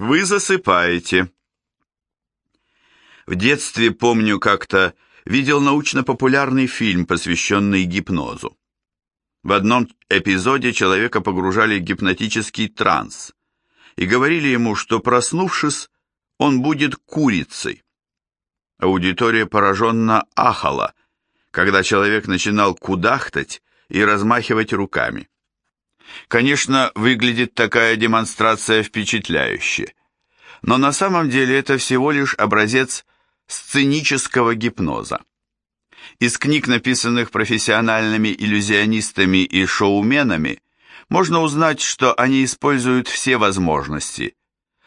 Вы засыпаете. В детстве, помню, как-то видел научно-популярный фильм, посвященный гипнозу. В одном эпизоде человека погружали в гипнотический транс и говорили ему, что проснувшись, он будет курицей. Аудитория пораженно ахала, когда человек начинал кудахтать и размахивать руками. Конечно, выглядит такая демонстрация впечатляюще, но на самом деле это всего лишь образец сценического гипноза. Из книг, написанных профессиональными иллюзионистами и шоуменами, можно узнать, что они используют все возможности.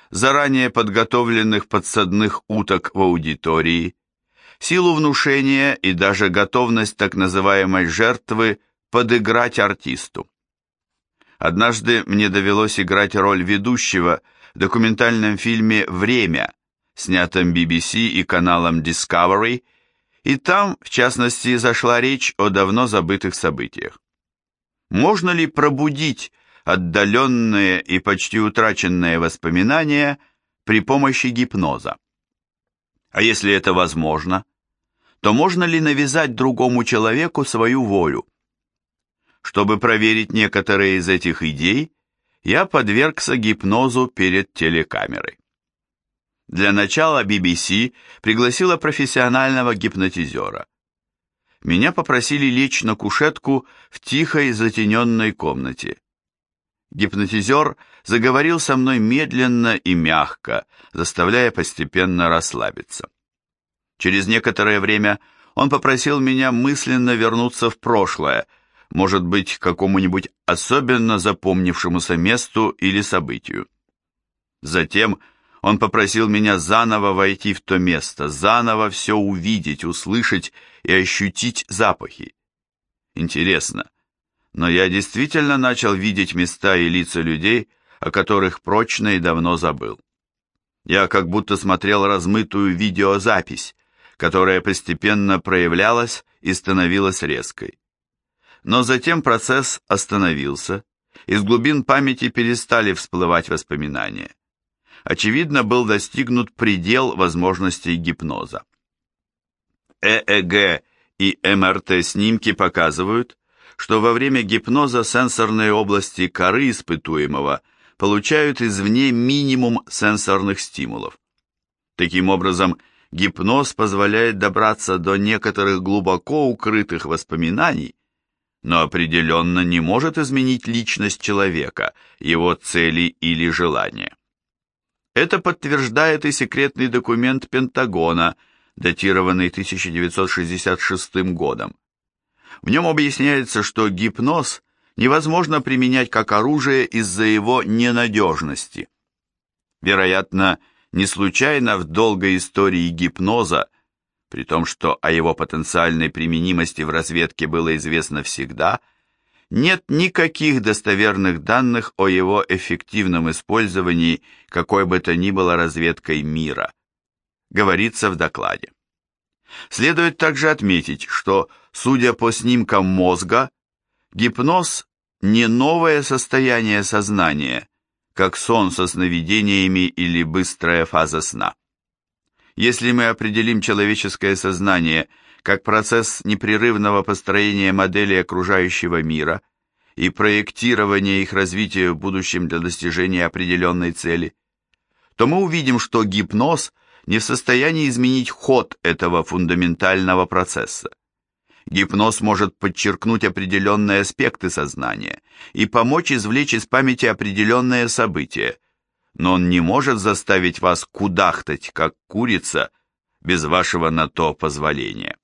Заранее подготовленных подсадных уток в аудитории, силу внушения и даже готовность так называемой жертвы подыграть артисту. Однажды мне довелось играть роль ведущего в документальном фильме «Время», снятом BBC и каналом Discovery, и там, в частности, зашла речь о давно забытых событиях. Можно ли пробудить отдаленные и почти утраченные воспоминания при помощи гипноза? А если это возможно, то можно ли навязать другому человеку свою волю? Чтобы проверить некоторые из этих идей, я подвергся гипнозу перед телекамерой. Для начала BBC пригласила профессионального гипнотизера. Меня попросили лечь на кушетку в тихой затененной комнате. Гипнотизер заговорил со мной медленно и мягко, заставляя постепенно расслабиться. Через некоторое время он попросил меня мысленно вернуться в прошлое, может быть, какому-нибудь особенно запомнившемуся месту или событию. Затем он попросил меня заново войти в то место, заново все увидеть, услышать и ощутить запахи. Интересно, но я действительно начал видеть места и лица людей, о которых прочно и давно забыл. Я как будто смотрел размытую видеозапись, которая постепенно проявлялась и становилась резкой. Но затем процесс остановился, из глубин памяти перестали всплывать воспоминания очевидно, был достигнут предел возможностей гипноза. ЭЭГ и МРТ-снимки показывают, что во время гипноза сенсорные области коры испытуемого получают извне минимум сенсорных стимулов. Таким образом, гипноз позволяет добраться до некоторых глубоко укрытых воспоминаний, но определенно не может изменить личность человека, его цели или желания. Это подтверждает и секретный документ Пентагона, датированный 1966 годом. В нем объясняется, что гипноз невозможно применять как оружие из-за его ненадежности. Вероятно, не случайно в долгой истории гипноза, при том, что о его потенциальной применимости в разведке было известно всегда – нет никаких достоверных данных о его эффективном использовании какой бы то ни было разведкой мира, говорится в докладе. Следует также отметить, что, судя по снимкам мозга, гипноз не новое состояние сознания, как сон со сновидениями или быстрая фаза сна. Если мы определим человеческое сознание – как процесс непрерывного построения модели окружающего мира и проектирования их развития в будущем для достижения определенной цели, то мы увидим, что гипноз не в состоянии изменить ход этого фундаментального процесса. Гипноз может подчеркнуть определенные аспекты сознания и помочь извлечь из памяти определенные события, но он не может заставить вас кудахтать, как курица, без вашего на то позволения.